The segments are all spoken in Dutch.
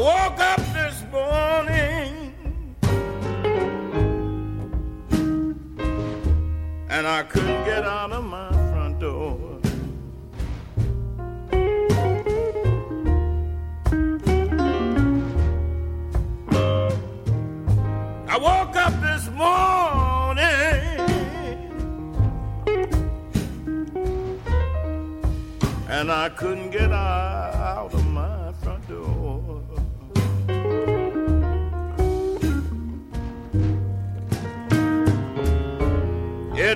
woke up this morning and I couldn't get out of my front door. I woke up this morning and I couldn't get out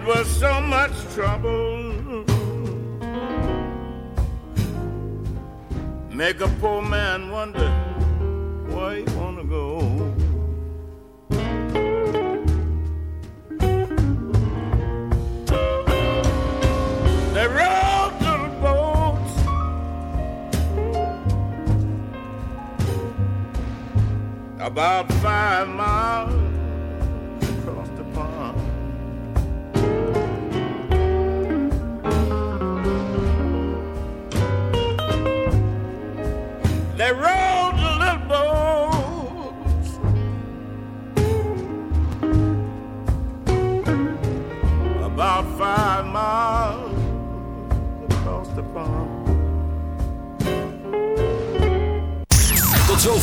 It was so much trouble. Make a poor man wonder where he wanna go. They rowed little boats about five miles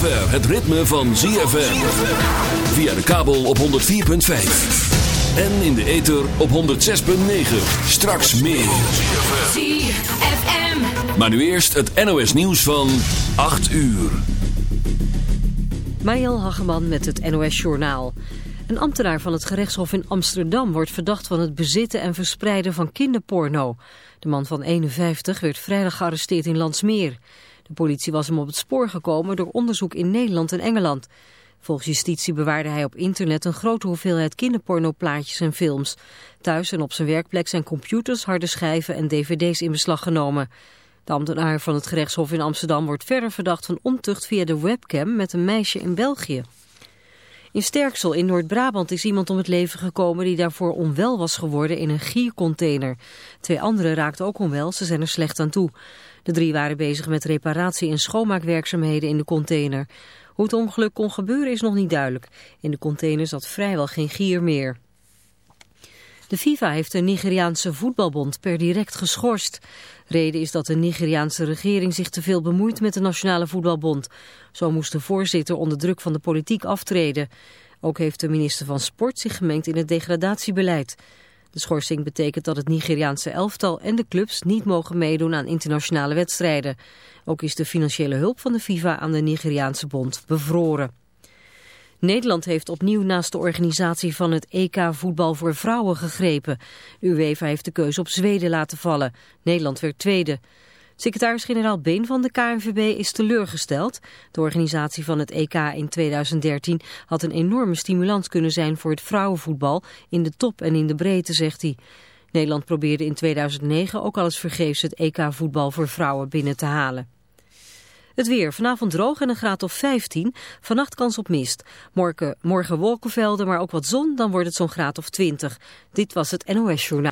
zover het ritme van ZFM. Via de kabel op 104.5. En in de ether op 106.9. Straks meer. ZFM. Maar nu eerst het NOS nieuws van 8 uur. Mariel Hageman met het NOS Journaal. Een ambtenaar van het gerechtshof in Amsterdam wordt verdacht van het bezitten en verspreiden van kinderporno. De man van 51 werd vrijdag gearresteerd in Landsmeer. De politie was hem op het spoor gekomen door onderzoek in Nederland en Engeland. Volgens justitie bewaarde hij op internet een grote hoeveelheid kinderpornoplaatjes en films. Thuis en op zijn werkplek zijn computers, harde schijven en dvd's in beslag genomen. De ambtenaar van het gerechtshof in Amsterdam wordt verder verdacht van ontucht via de webcam met een meisje in België. In Sterksel in Noord-Brabant is iemand om het leven gekomen die daarvoor onwel was geworden in een giercontainer. Twee anderen raakten ook onwel, ze zijn er slecht aan toe. De drie waren bezig met reparatie en schoonmaakwerkzaamheden in de container. Hoe het ongeluk kon gebeuren is nog niet duidelijk. In de container zat vrijwel geen gier meer. De FIFA heeft de Nigeriaanse voetbalbond per direct geschorst. Reden is dat de Nigeriaanse regering zich te veel bemoeit met de Nationale Voetbalbond. Zo moest de voorzitter onder druk van de politiek aftreden. Ook heeft de minister van Sport zich gemengd in het degradatiebeleid. De schorsing betekent dat het Nigeriaanse elftal en de clubs niet mogen meedoen aan internationale wedstrijden. Ook is de financiële hulp van de FIFA aan de Nigeriaanse bond bevroren. Nederland heeft opnieuw naast de organisatie van het EK voetbal voor vrouwen gegrepen. De UEFA heeft de keuze op Zweden laten vallen. Nederland werd tweede. Secretaris-generaal Been van de KNVB is teleurgesteld. De organisatie van het EK in 2013 had een enorme stimulans kunnen zijn voor het vrouwenvoetbal in de top en in de breedte, zegt hij. Nederland probeerde in 2009 ook al eens vergeefs het EK voetbal voor vrouwen binnen te halen. Het weer. Vanavond droog en een graad of 15. Vannacht kans op mist. Morgen, morgen wolkenvelden, maar ook wat zon. Dan wordt het zo'n graad of 20. Dit was het NOS Journaal.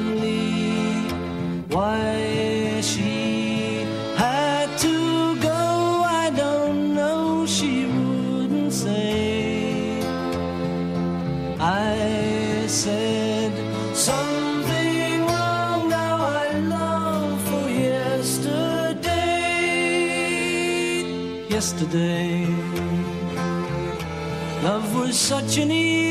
Love was such an easy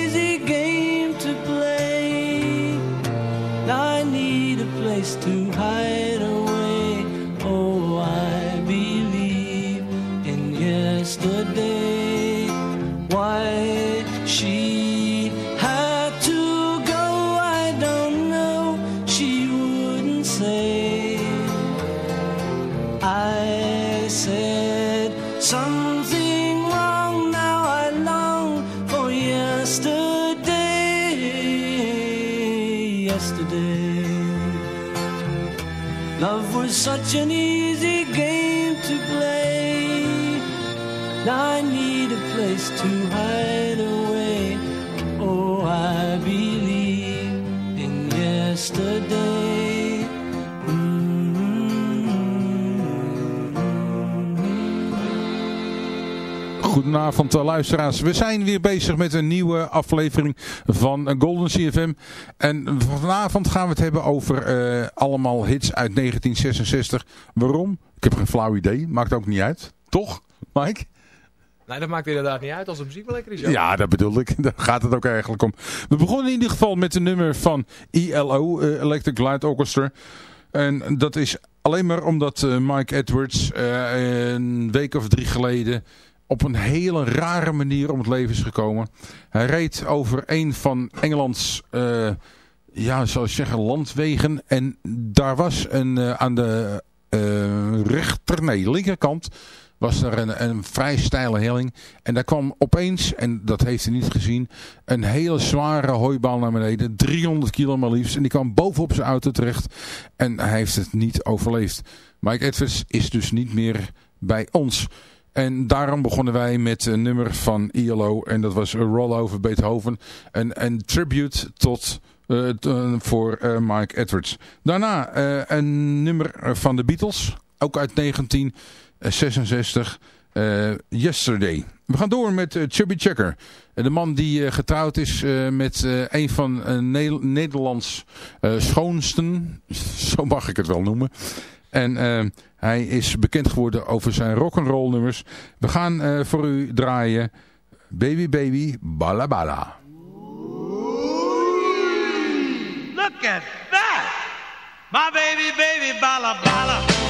Goedenavond eh, luisteraars. We zijn weer bezig met een nieuwe aflevering van eh, Golden CFM. En vanavond gaan we het hebben over eh, allemaal hits uit 1966. Waarom? Ik heb geen flauw idee. Maakt ook niet uit. Toch, Mike? Nee, dat maakt inderdaad niet uit als de muziek wel lekker is. joh. Ja, dat bedoel ik. Daar gaat het ook eigenlijk om. We begonnen in ieder geval met een nummer van ELO, eh, Electric Light Orchestra. En dat is alleen maar omdat Mike Edwards een week of drie geleden op een hele rare manier om het leven is gekomen. Hij reed over een van Engelands, eh, ja, zou ik zeggen, landwegen. En daar was een, eh, aan de eh, rechter, nee, linkerkant was er een, een vrij steile helling. En daar kwam opeens, en dat heeft hij niet gezien, een hele zware hooibal naar beneden. 300 kilo maar liefst. En die kwam bovenop zijn auto terecht. En hij heeft het niet overleefd. Mike Edwards is dus niet meer bij ons. En daarom begonnen wij met een nummer van ILO. En dat was Roll Over Beethoven. Een, een tribute tot... eh, eh, voor eh, Mike Edwards. Daarna eh, een nummer van de Beatles. Ook uit 1966. eh, Yesterday. We gaan door met eh, Chubby Checker. Eh, de man die eh, getrouwd is eh, met eh, een van eh, Ne- Nederlands eh, schoonsten. Zo mag ik het wel noemen. En eh, hij is bekend geworden over zijn rock'n'roll nummers. We gaan eh, voor u draaien Baby Baby Bala. Look at that! My baby, baby, bala bala.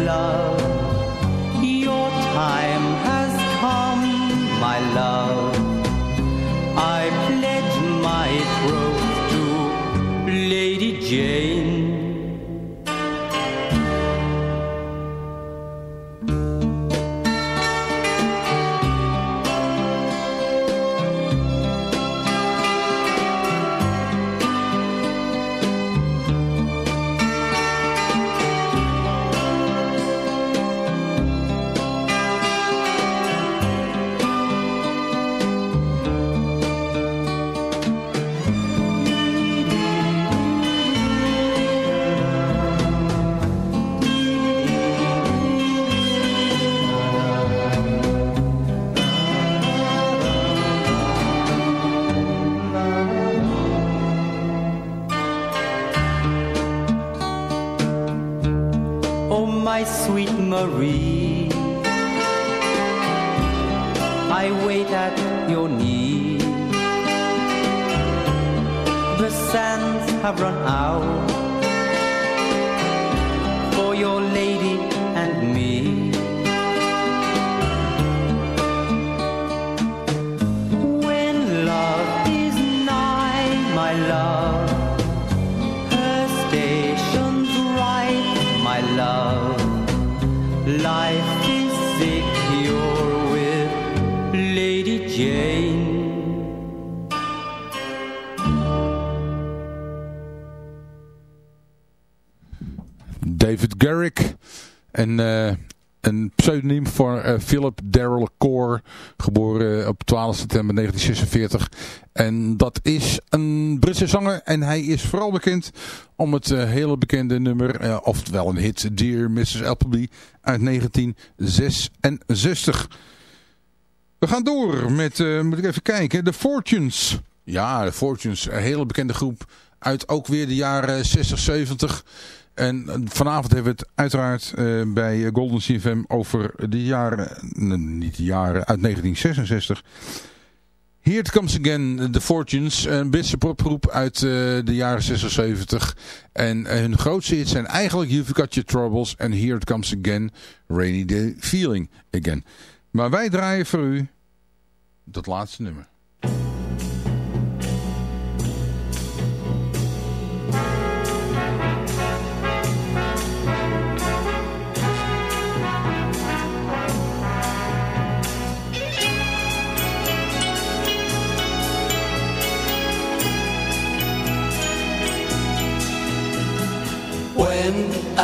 Love. Philip Darrell Core. Geboren op 12 september 1946. En dat is een Britse zanger. En hij is vooral bekend om het eh, hele bekende nummer. eh, oftewel een hit. Dear Mrs. Appleby uit 1966. We gaan door met, eh, moet ik even kijken, The Fortunes. Ja, The Fortunes, een hele bekende groep uit ook weer de jaren 60, 70. En vanavond hebben we het uiteraard eh, bij Golden CFM over de jaren, eh, niet de jaren, uit 1966. Here It Comes Again, The Fortunes, een Britse popgroep uit eh, de jaren 76. En hun grootste hits zijn eigenlijk You've Got Your Troubles en Here It Comes Again, Rainy Day Feeling Again. Maar wij draaien voor u dat laatste nummer.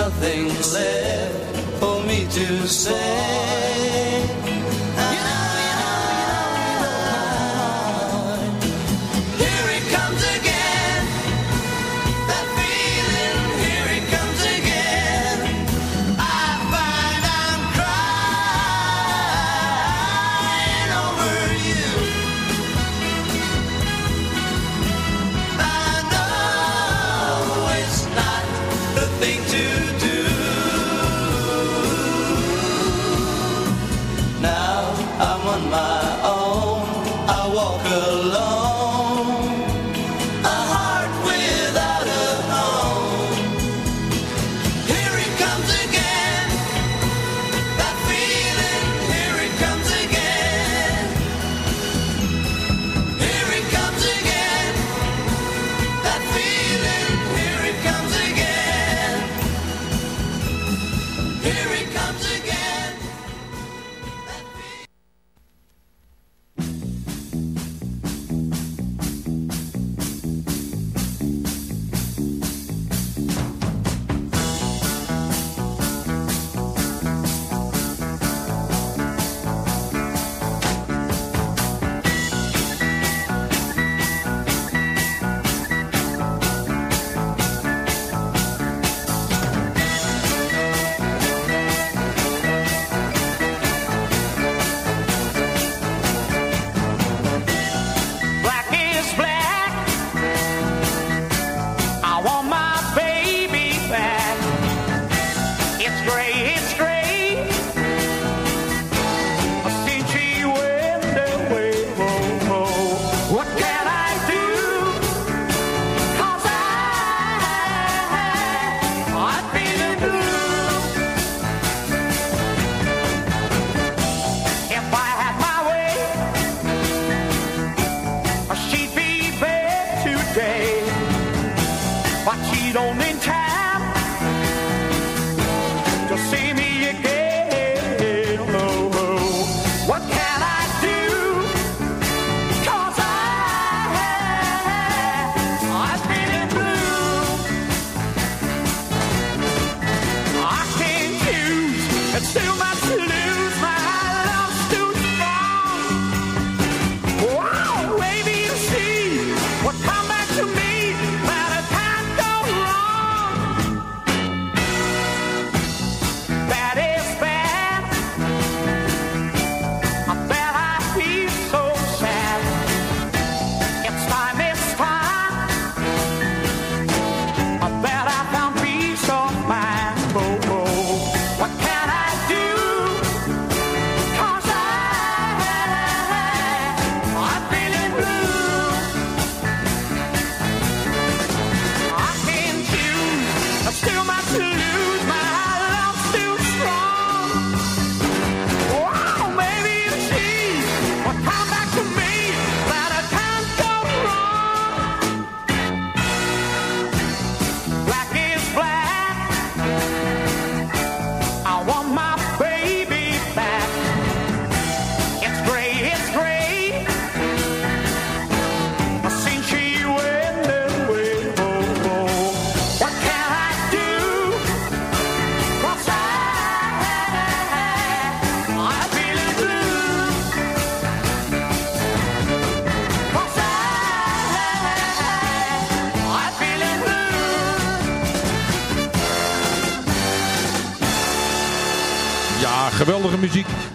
nothing left for me to say.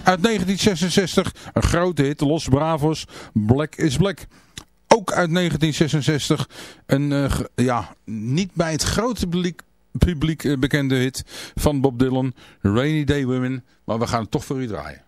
Uit 1966 een grote hit, Los Bravos, Black is Black. Ook uit 1966 een, eh, ja, niet bij het grote publiek, eh, bekende hit van Bob Dylan, Rainy Day Women. Maar we gaan het toch voor u draaien.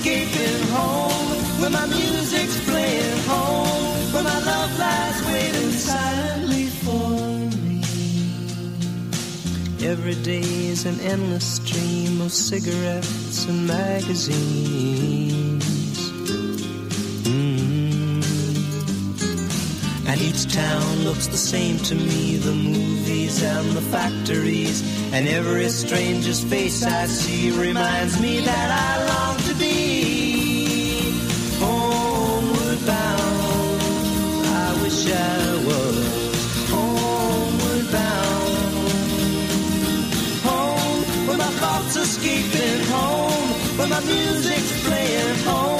escaping home, where my music's playing home, where my love lies waiting silently for me. Every day is an endless stream of cigarettes and magazines. And each town looks the same to me, the movies and the factories. And every stranger's face I see reminds me that I long to be homeward bound. I wish I was homeward bound. Home, where my thoughts escaping, home, where my music's playing, home.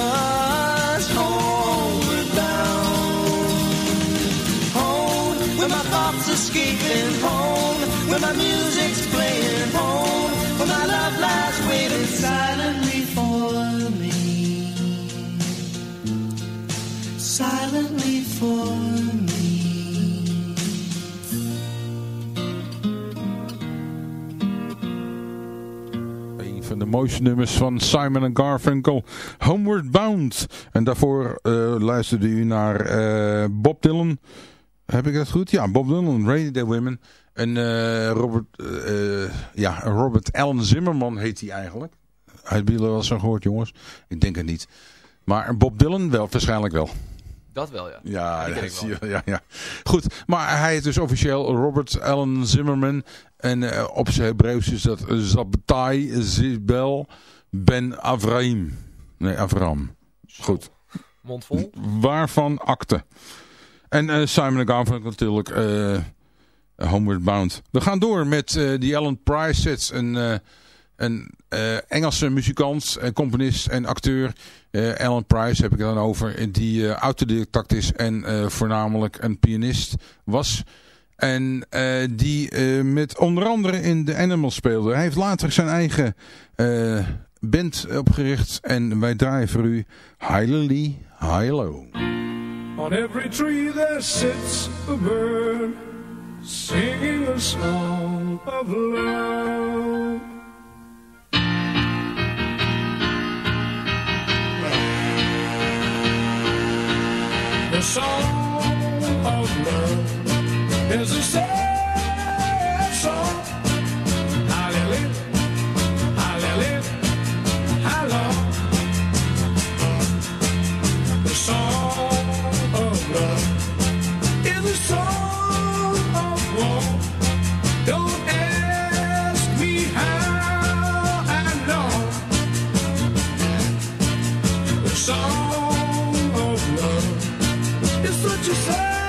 escaping home, where my music's playing home, where my love lies waiting silently for me. Silently for me. Van de mooiste nummers van Simon Garfunkel, Homeward Bound. En daarvoor eh, luisterde u naar eh, Bob Dylan. Heb ik dat goed? Ja, Bob Dylan, Radio Day Women. En eh, Robert, eh, ja, Robert Allen Zimmerman heet hij eigenlijk. Hebben jullie wel eens zo gehoord, jongens? Ik denk het niet. Maar Bob Dylan wel, waarschijnlijk wel. Dat wel, ja. Ja, dat ik zie je, ja, ja. Goed, maar hij is dus officieel Robert Allen Zimmerman. En eh, op zijn Hebreeuws is dat Zabtai Zibel Ben Avraham. Nee, Avraham. Goed. Mond vol. Waarvan akte. En eh, Simon Garfunkel natuurlijk eh, Homeward Bound. We gaan door met eh, die Alan Price sets. Een, een Engelse muzikant, componist en acteur. Alan Price heb ik het dan over. Die autodidact is en voornamelijk een pianist was. En die met onder andere in The Animals speelde. Hij heeft later zijn eigen band opgericht. En wij draaien voor u Highly High Low. On every tree there sits a bird singing a song of love. The song of love is a sad song. Hallelujah, hallelujah, hallelujah. The song song of love. Is such a sad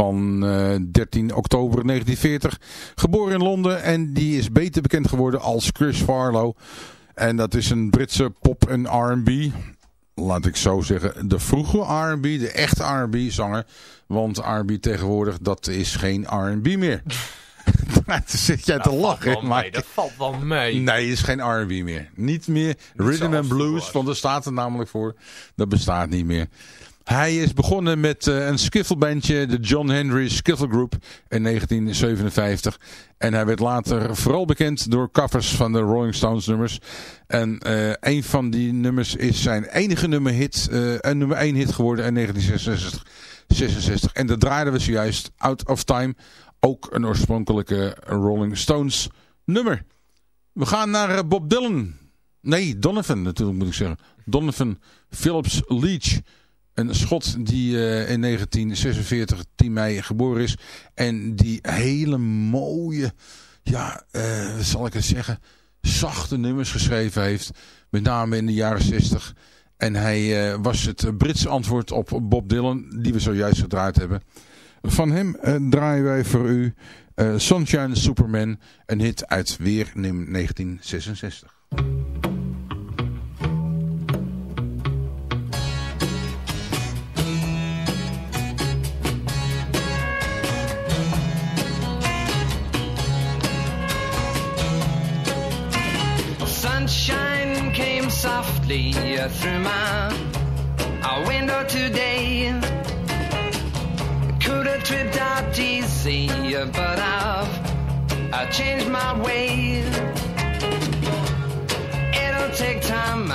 van eh, 13 oktober 1940. Geboren in Londen en die is beter bekend geworden als Chris Farlow. En dat is een Britse pop- en R&B. Laat ik zo zeggen, de vroege R&B, de echte R&B zanger. Want R&B tegenwoordig, dat is geen R&B meer. Daar zit jij te lachen, maar... mee, Dat valt wel mee. Nee, is geen R&B meer. Niet meer Rhythm and Blues, want daar staat er namelijk voor. Dat bestaat niet meer. Hij is begonnen met eh, een skiffelbandje, de John Henry Skiffle Group in 1957. En hij werd later vooral bekend door covers van de Rolling Stones nummers. En eh, een van die nummers is zijn enige nummer hit, eh, een nummer 1 hit geworden in 1966. 66. En dat draaiden we zojuist, Out of Time. Ook een oorspronkelijke Rolling Stones nummer. We gaan naar Bob Dylan. Nee, Donovan natuurlijk moet ik zeggen. Donovan Phillips Leach. Een schot die eh, in 1946, 10 mei, geboren is. En die hele mooie, ja, eh, zal ik het zeggen, zachte nummers geschreven heeft. Met name in de jaren 60. En hij eh, was het Britse antwoord op Bob Dylan, die we zojuist gedraaid hebben. Van hem draaien wij voor u Sunshine Superman, een hit uit weer 1966. Softly through my window today. Could have tripped out easy, but I've I changed my ways. It'll take time,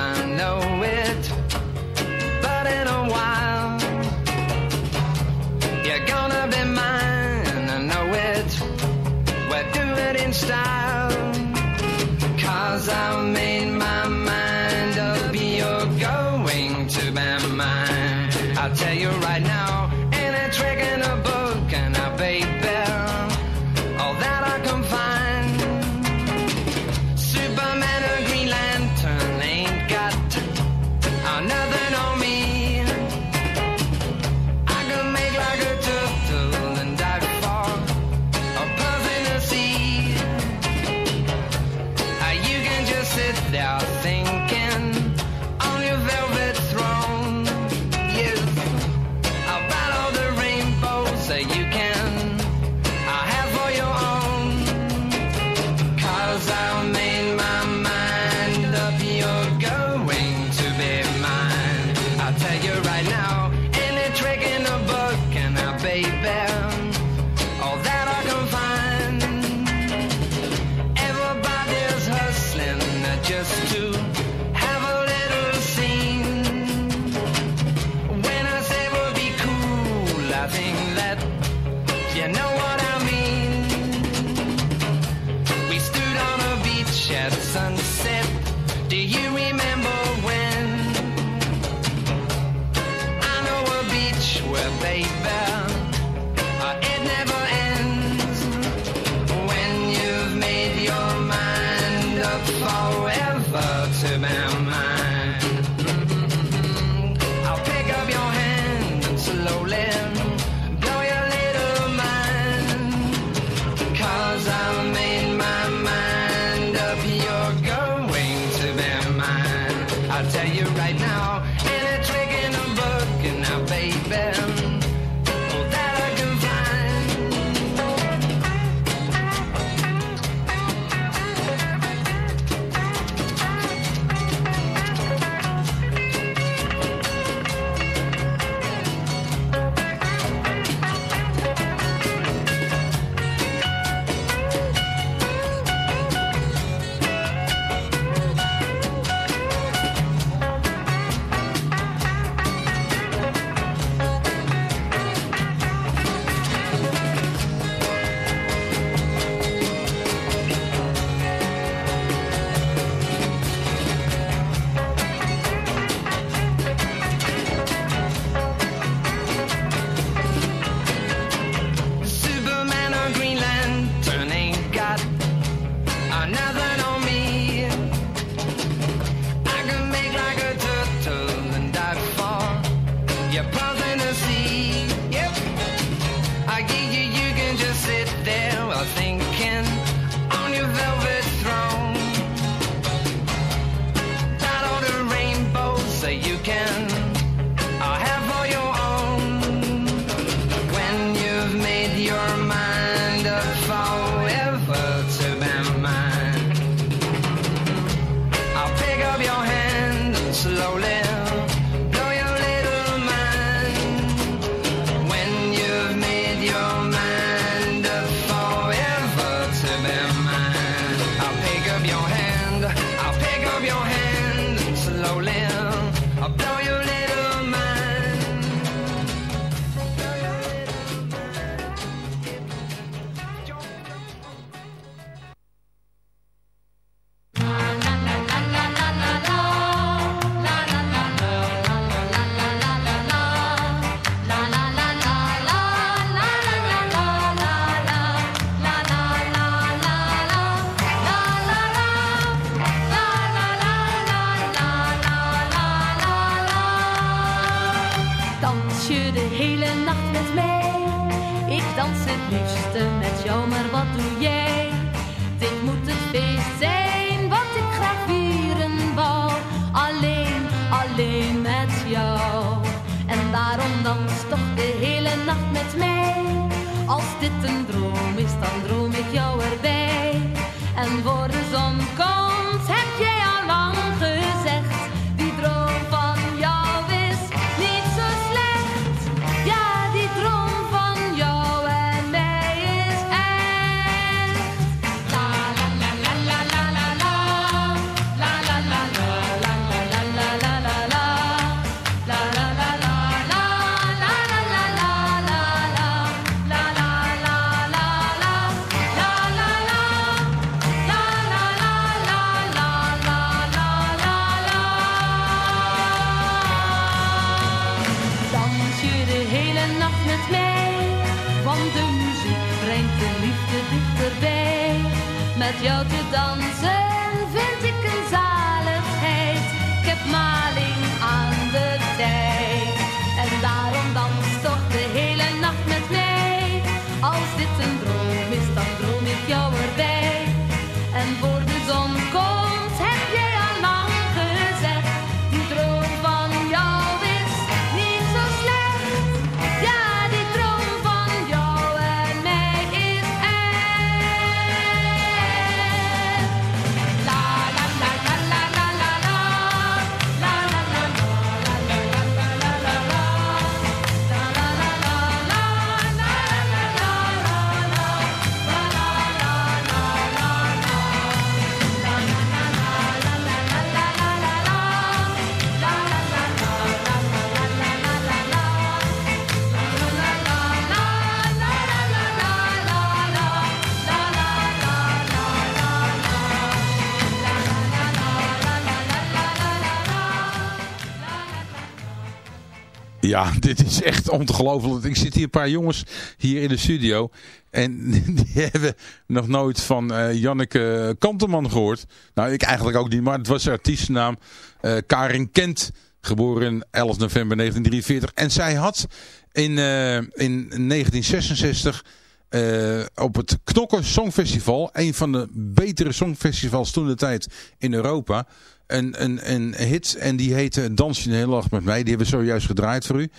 Ja, dit is echt ongelooflijk. Ik zit hier een paar jongens hier in de studio. En die hebben nog nooit van eh Janneke Kanteman gehoord. Nou, ik eigenlijk ook niet, maar het was haar artiestennaam. eh Karin Kent, geboren 11 november 1943. En zij had in, eh, in 1966 eh, op het Knokken Songfestival, een van de betere songfestivals toen de tijd in Europa, een, een, een hit. En die heette Dans je de hele dag met mij. Die hebben we zojuist gedraaid voor u.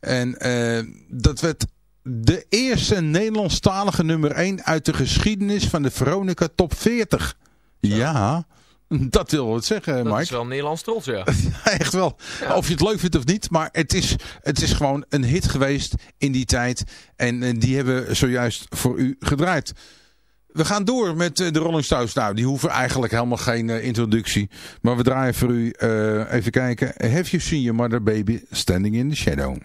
En eh, dat werd de eerste Nederlandstalige nummer 1 uit de geschiedenis van de Veronica Top 40. Ja, dat wil wat zeggen, Dat Mike. is wel Nederlands trots, ja. Echt wel. Of je het leuk vindt of niet. Maar het is, het is gewoon een hit geweest in die tijd. En eh, die hebben we zojuist voor u gedraaid. We gaan door met eh, de Rolling Stones. Nou, die hoeven eigenlijk helemaal geen eh, introductie. Maar we draaien voor u, eh, even kijken. Have you seen your mother baby standing in the shadow?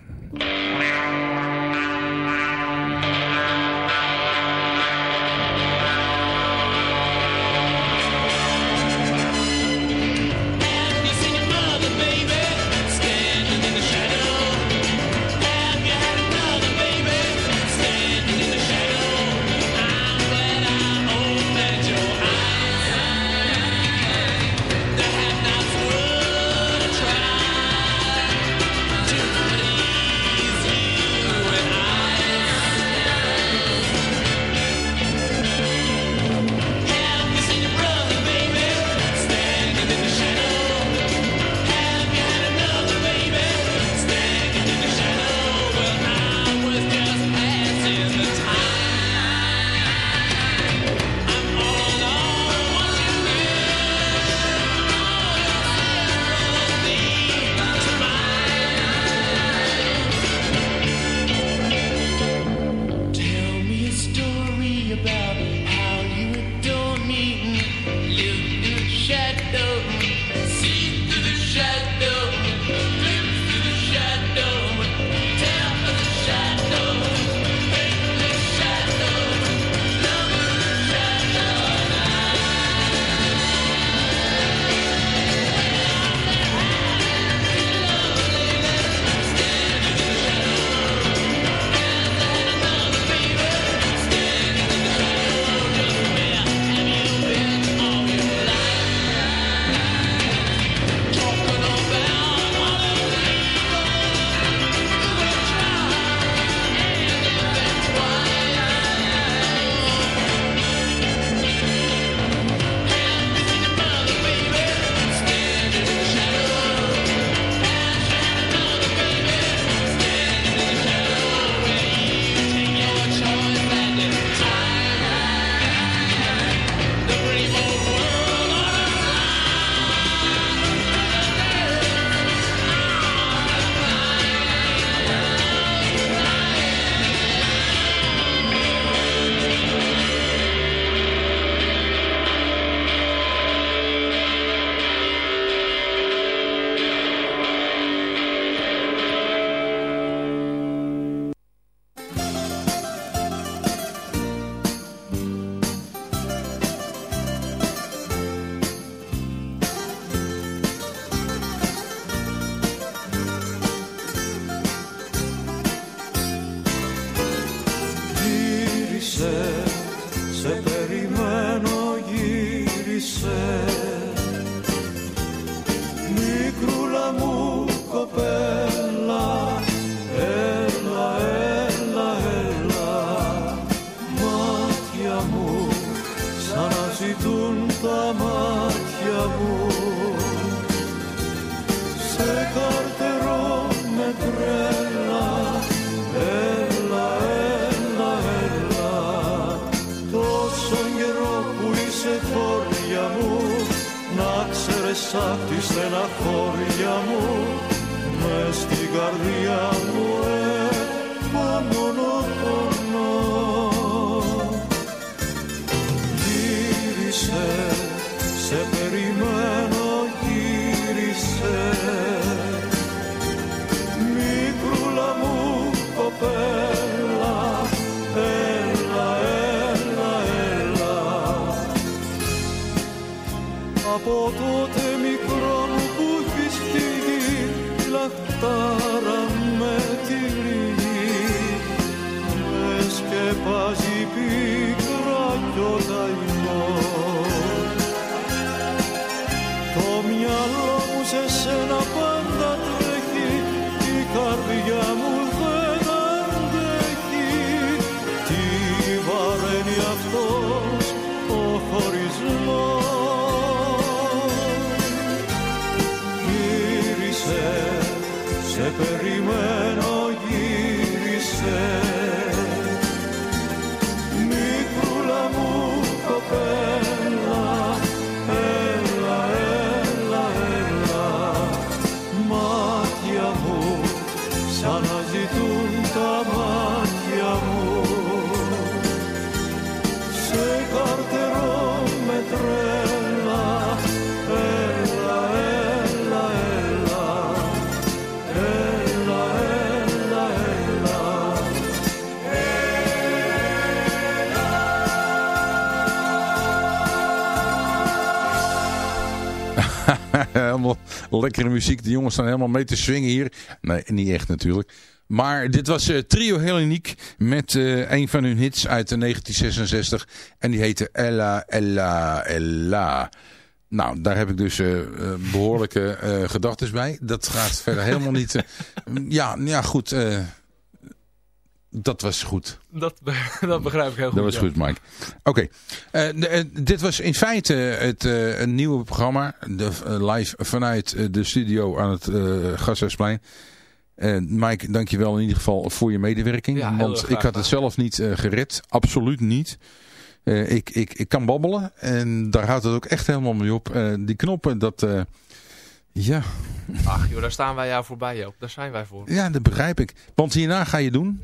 Lekkere muziek. De jongens staan helemaal mee te swingen hier. Nee, niet echt natuurlijk. Maar dit was eh, Trio Helleniek met eh, een van hun hits uit de 1966. En die heette Ella, Ella, Ella. Nou, daar heb ik dus eh, eh, behoorlijke eh gedachten bij. Dat gaat verder helemaal niet... ja, ja, goed. Dat was goed. Dat, dat begrijp ik heel goed. Dat was ja. goed, Mike. Oké. Eh, eh, dit was in feite het eh, een nieuwe programma. De, live vanuit de studio aan het Gasthuisplein. Mike, dankjewel in ieder geval voor je medewerking. Ja, want ik had het zelf niet gered. Absoluut niet. Ik, ik, ik kan babbelen. En daar houdt het ook echt helemaal mee op. Die knoppen, dat... ja. Ach joh, daar staan wij jou voorbij Joop. Daar zijn wij voor. ja, dat begrijp ik. Want hierna ga je doen...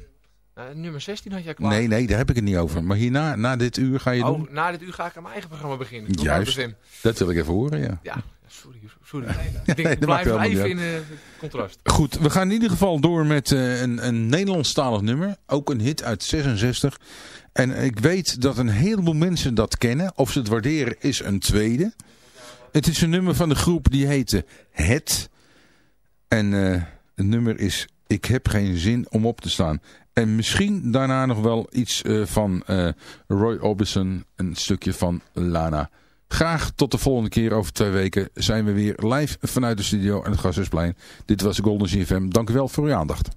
Eh, nummer 16 had jij klaar. Nee, nee, daar heb ik het niet over. Maar hierna, na dit uur ga je doen... Oh, na dit uur ga ik aan mijn eigen programma beginnen. Tot Juist. Dat wil ik even horen, ja. Ja, sorry. sorry. nee, ik denk, maakt blijf even in eh, contrast. Goed, we gaan in ieder geval door met eh, een, een Nederlandstalig nummer. Ook een hit uit 66. En ik weet dat een heleboel mensen dat kennen. Of ze het waarderen is een tweede. Het is een nummer van de groep die heette Het. En het nummer is Ik heb geen zin om op te staan. En misschien daarna nog wel iets eh, van eh, Roy Orbison. Een stukje van Lana. Graag tot de volgende keer over twee weken zijn we weer live vanuit de studio aan het Gasthuisplein. Dit was Golden GFM. Dank u wel voor uw aandacht.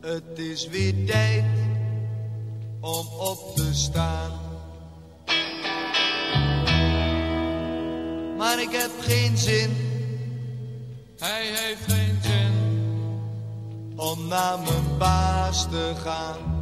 Het is weer tijd om op te staan. Maar ik heb geen zin. Hij heeft geen zin. Om naar mijn baas te gaan.